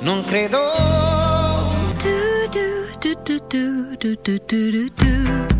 non credo. Do, do,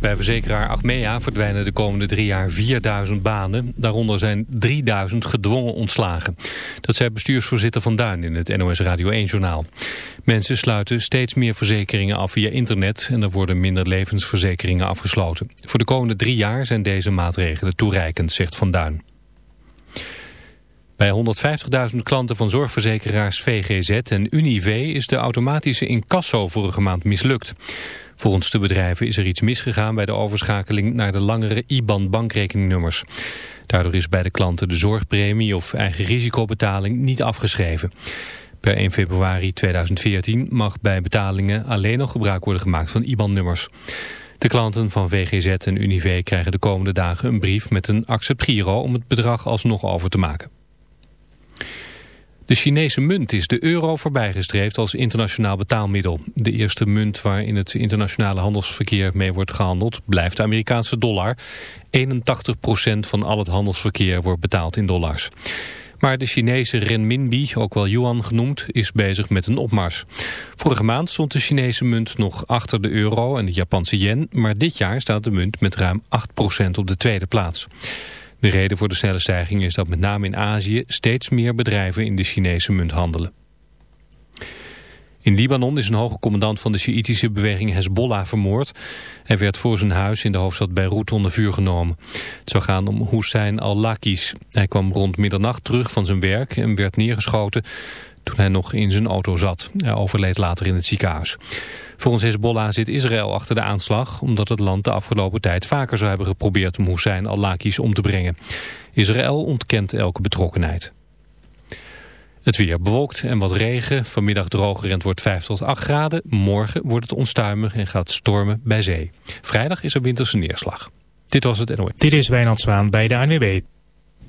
Bij verzekeraar Achmea verdwijnen de komende drie jaar 4000 banen. Daaronder zijn 3000 gedwongen ontslagen. Dat zei bestuursvoorzitter Van Duin in het NOS Radio 1-journaal. Mensen sluiten steeds meer verzekeringen af via internet... en er worden minder levensverzekeringen afgesloten. Voor de komende drie jaar zijn deze maatregelen toereikend, zegt Van Duin. Bij 150.000 klanten van zorgverzekeraars VGZ en Univ is de automatische incasso vorige maand mislukt. Volgens de bedrijven is er iets misgegaan bij de overschakeling naar de langere IBAN-bankrekeningnummers. Daardoor is bij de klanten de zorgpremie of eigen risicobetaling niet afgeschreven. Per 1 februari 2014 mag bij betalingen alleen nog gebruik worden gemaakt van IBAN-nummers. De klanten van VGZ en Unive krijgen de komende dagen een brief met een accept-giro om het bedrag alsnog over te maken. De Chinese munt is de euro voorbijgestreefd als internationaal betaalmiddel. De eerste munt waarin het internationale handelsverkeer mee wordt gehandeld blijft de Amerikaanse dollar. 81% van al het handelsverkeer wordt betaald in dollars. Maar de Chinese renminbi, ook wel yuan genoemd, is bezig met een opmars. Vorige maand stond de Chinese munt nog achter de euro en de Japanse yen, maar dit jaar staat de munt met ruim 8% op de tweede plaats. De reden voor de snelle stijging is dat met name in Azië steeds meer bedrijven in de Chinese munt handelen. In Libanon is een hoge commandant van de Sjiitische beweging Hezbollah vermoord. Hij werd voor zijn huis in de hoofdstad Beirut onder vuur genomen. Het zou gaan om Hussein al-Lakis. Hij kwam rond middernacht terug van zijn werk en werd neergeschoten toen hij nog in zijn auto zat. Hij overleed later in het ziekenhuis. Volgens Hezbollah zit Israël achter de aanslag... omdat het land de afgelopen tijd vaker zou hebben geprobeerd... om Hussein al-Lakis om te brengen. Israël ontkent elke betrokkenheid. Het weer bewolkt en wat regen. Vanmiddag droger en wordt 5 tot 8 graden. Morgen wordt het onstuimig en gaat stormen bij zee. Vrijdag is er winterse neerslag. Dit was het NOE. Dit is Wijnand Zwaan bij de ANWB.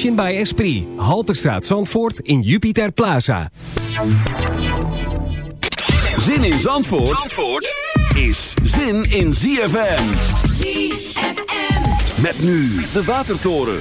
By Esprit. Halterstraat Zandvoort in Jupiter Plaza. Zin in Zandvoort, Zandvoort is zin in ZFM. ZFM. Met nu de Watertoren.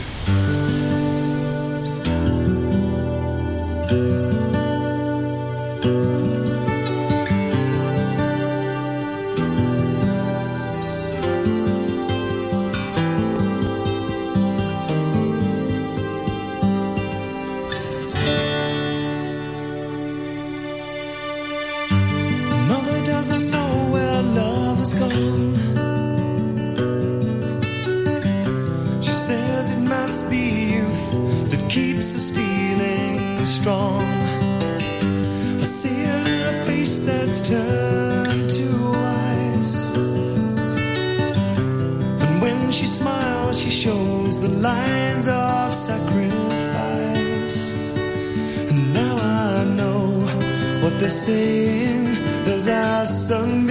She smiles, she shows the lines of sacrifice. And now I know what they're saying as our sun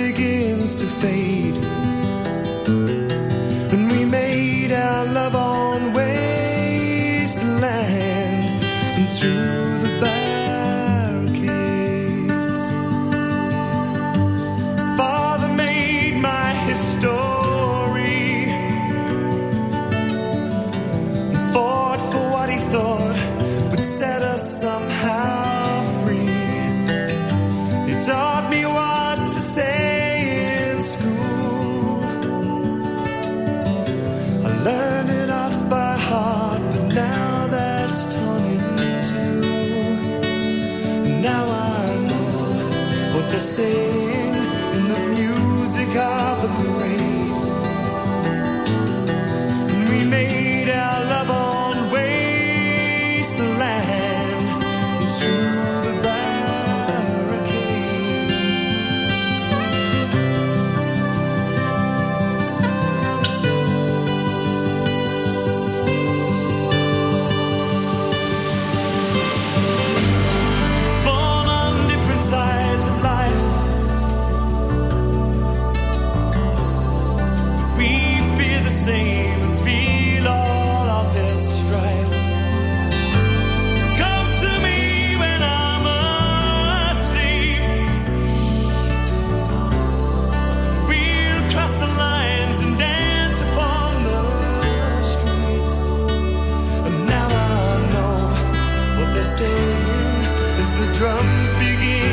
drums begin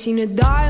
zien het daar.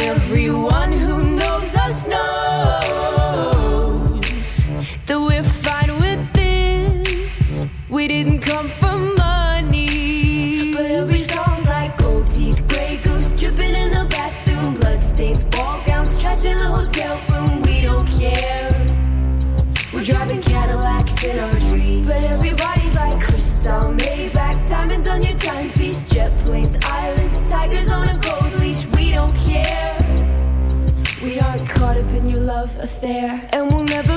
Everyone who affair, and we'll never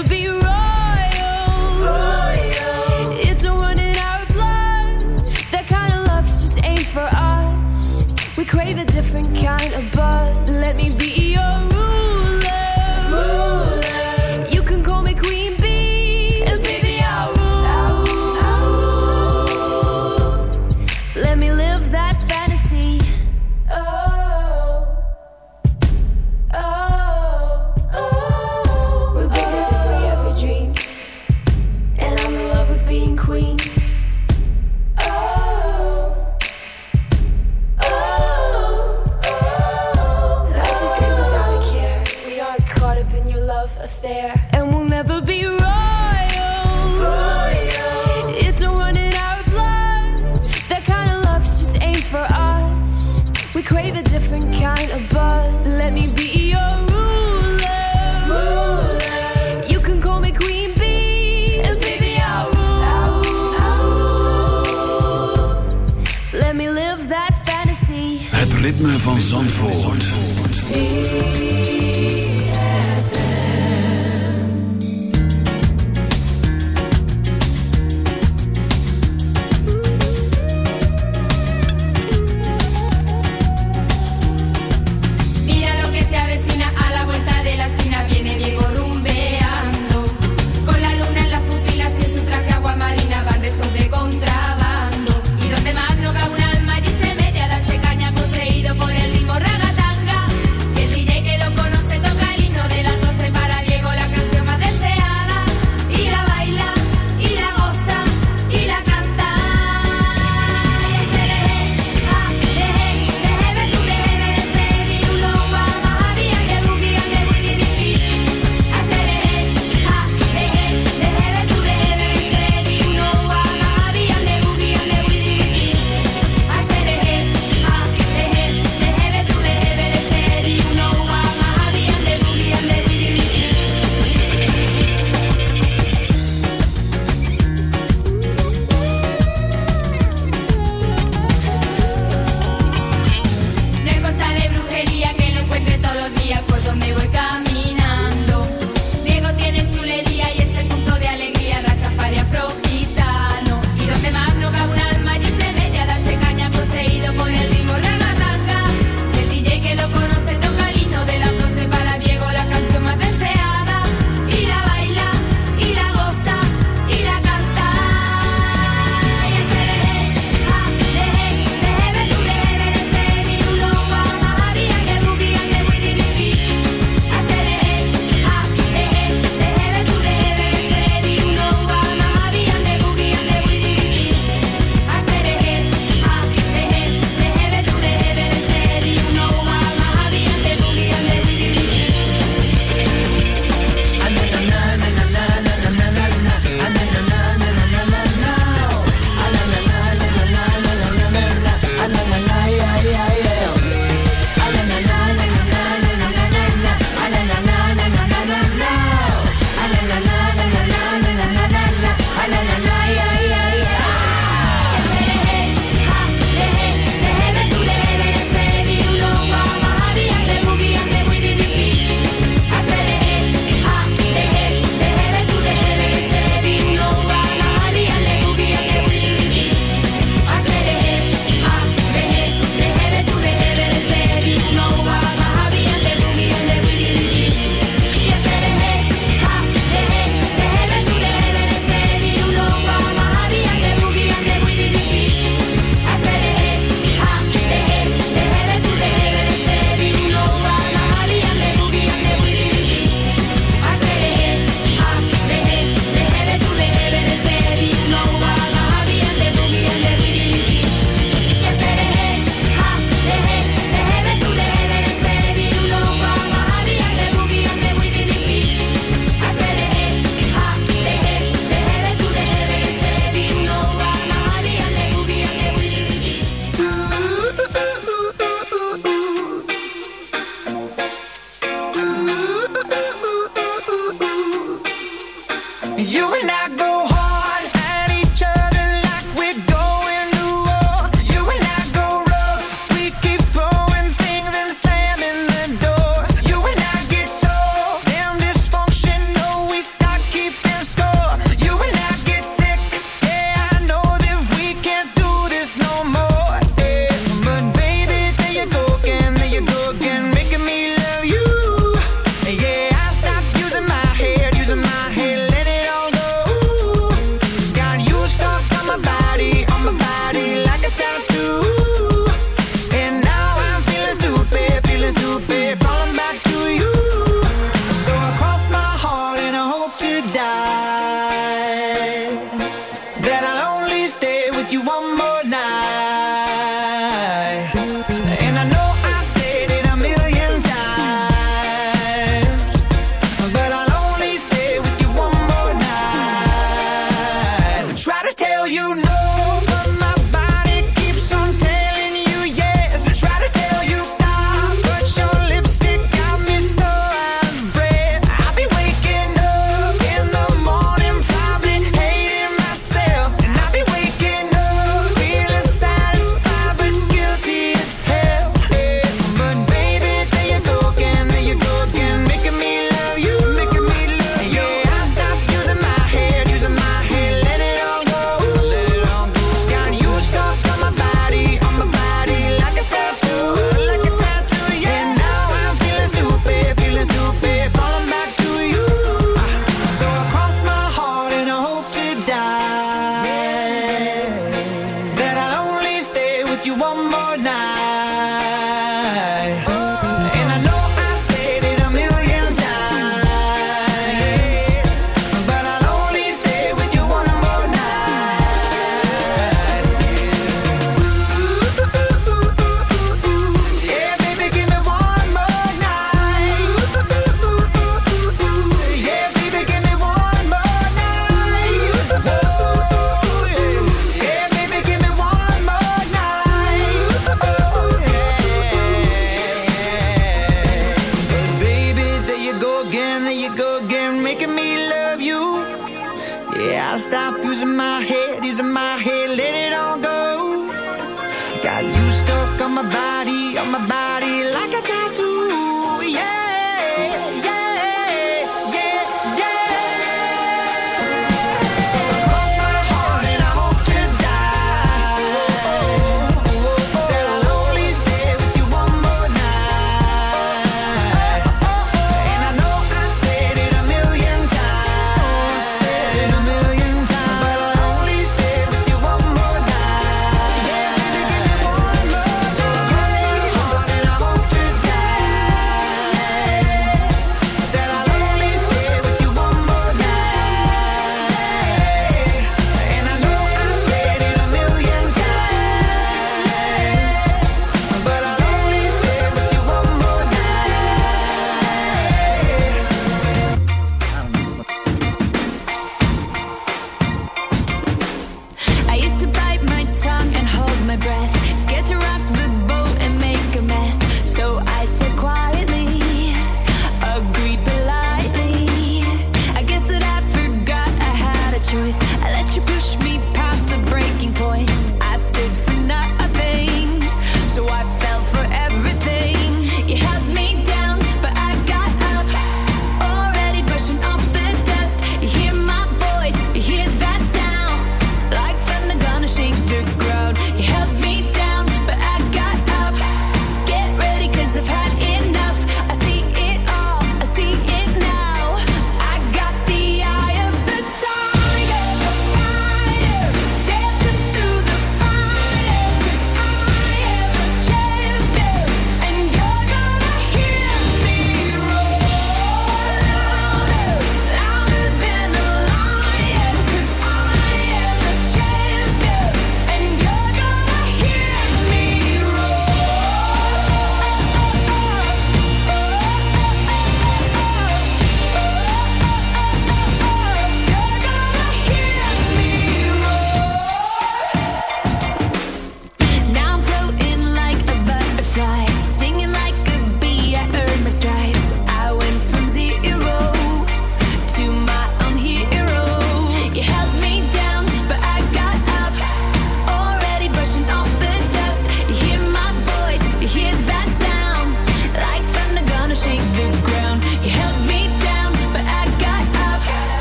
van Zandvoort.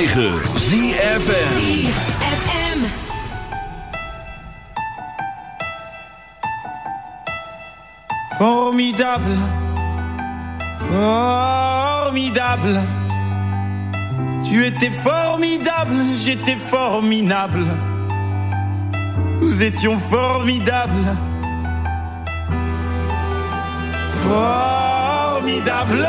106.9 ZFM. Formidable, formidable. Tu étais formidable, j'étais formidable. Nous étions formidables. Formidable.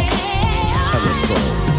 Olha.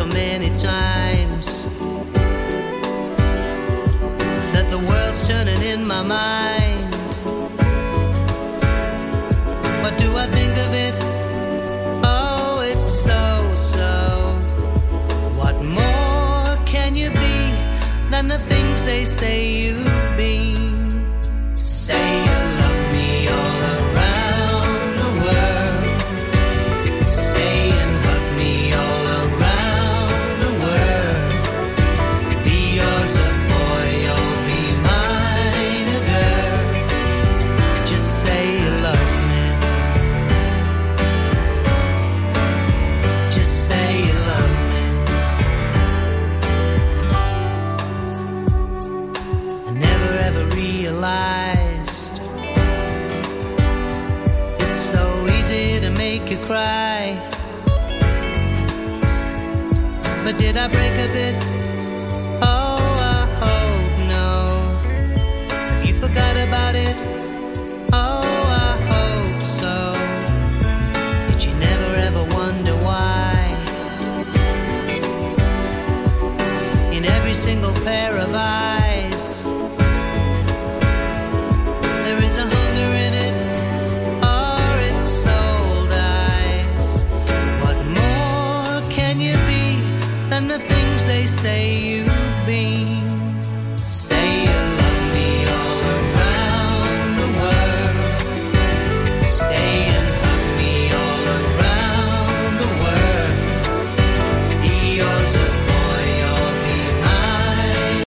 So many times that the world's turning in my mind. What do I think of it? Oh, it's so, so. What more can you be than the things they say you've